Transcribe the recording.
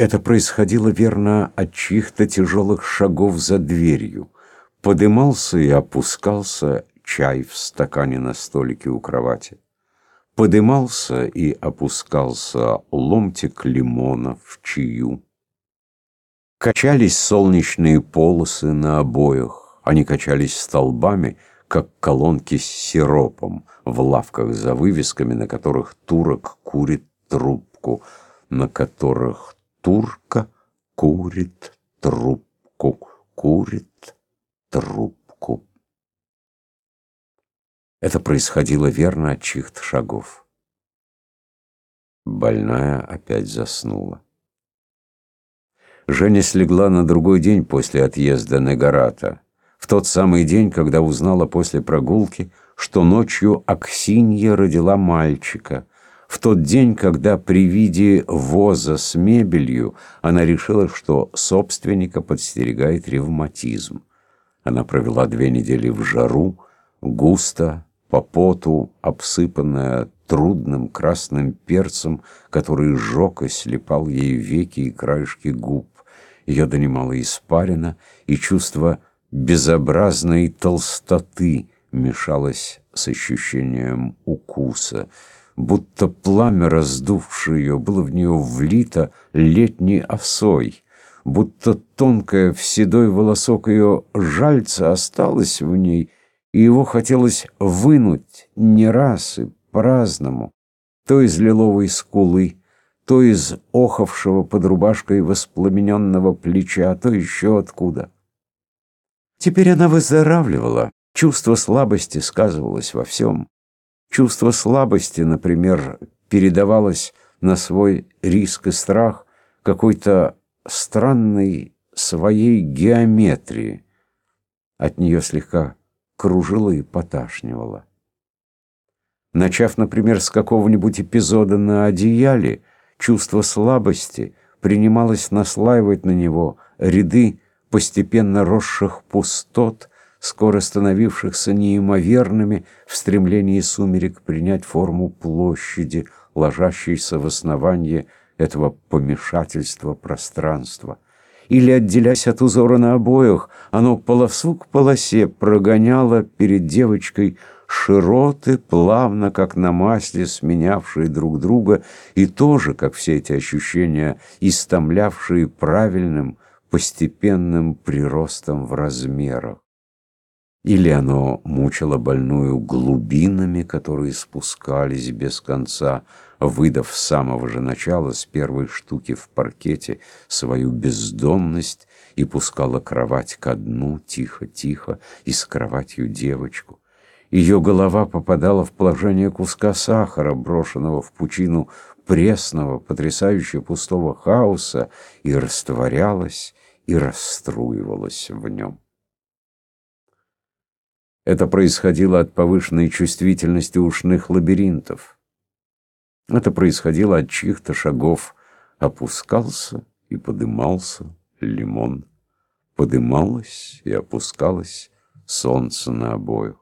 Это происходило, верно, от чьих-то тяжелых шагов за дверью. Подымался и опускался чай в стакане на столике у кровати. Подымался и опускался ломтик лимона в чаю. Качались солнечные полосы на обоях. Они качались столбами, как колонки с сиропом в лавках за вывесками, на которых турок курит трубку, на которых турка курит трубку, курит трубку. Это происходило верно от чьих-то шагов. Больная опять заснула. Женя слегла на другой день после отъезда Негарата, в тот самый день, когда узнала после прогулки, что ночью Аксинья родила мальчика, в тот день, когда при виде воза с мебелью она решила, что собственника подстерегает ревматизм. Она провела две недели в жару, густо, по поту, обсыпанная трудным красным перцем, который сжег и слепал ей веки и краешки губ. Ее донимала испарина, и чувство безобразной толстоты мешалось с ощущением укуса — будто пламя, раздувшее ее, было в нее влито летней осой, будто тонкое в седой волосок ее жальца осталось в ней, и его хотелось вынуть не раз и по-разному, то из лиловой скулы, то из охавшего под рубашкой воспламененного плеча, то еще откуда. Теперь она выздоравливала, чувство слабости сказывалось во всем. Чувство слабости, например, передавалось на свой риск и страх какой-то странной своей геометрии. От нее слегка кружило и поташнивало. Начав, например, с какого-нибудь эпизода на одеяле, чувство слабости принималось наслаивать на него ряды постепенно росших пустот, скоро становившихся неимоверными в стремлении сумерек принять форму площади, ложащейся в основании этого помешательства пространства. Или, отделяясь от узора на обоях, оно полосу к полосе прогоняло перед девочкой широты, плавно, как на масле, сменявшие друг друга, и тоже, как все эти ощущения, истомлявшие правильным, постепенным приростом в размерах. Или оно мучило больную глубинами, которые спускались без конца, выдав с самого же начала, с первой штуки в паркете, свою бездомность и пускала кровать ко дну тихо-тихо и с кроватью девочку. Ее голова попадала в положение куска сахара, брошенного в пучину пресного, потрясающе пустого хаоса, и растворялась и расструивалась в нем. Это происходило от повышенной чувствительности ушных лабиринтов. Это происходило от чьих-то шагов. Опускался и подымался лимон. Подымалось и опускалось солнце на обоих.